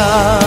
vida.